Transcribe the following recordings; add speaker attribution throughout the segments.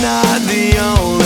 Speaker 1: not the only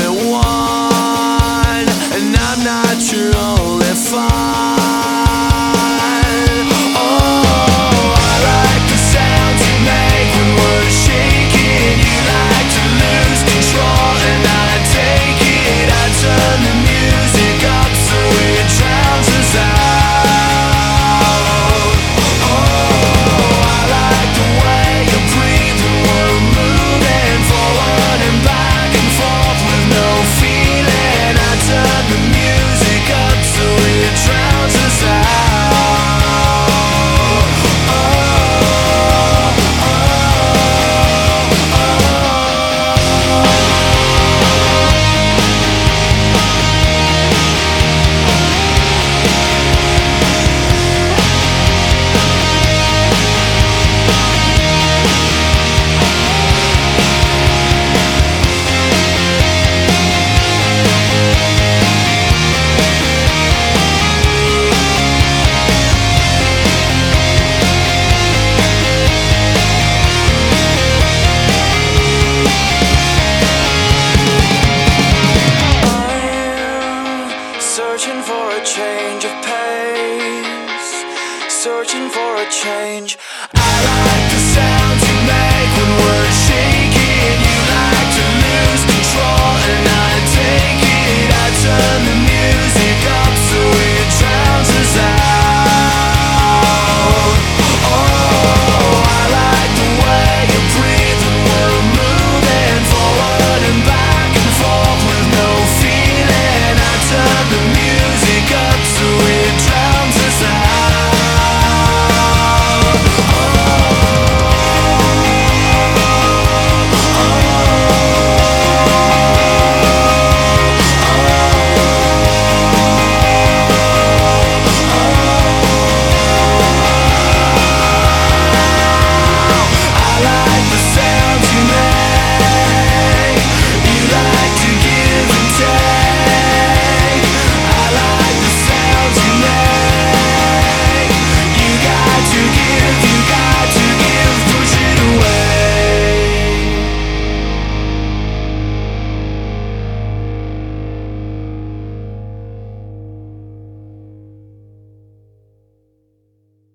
Speaker 1: Searching for a change of pace, searching for a change. I like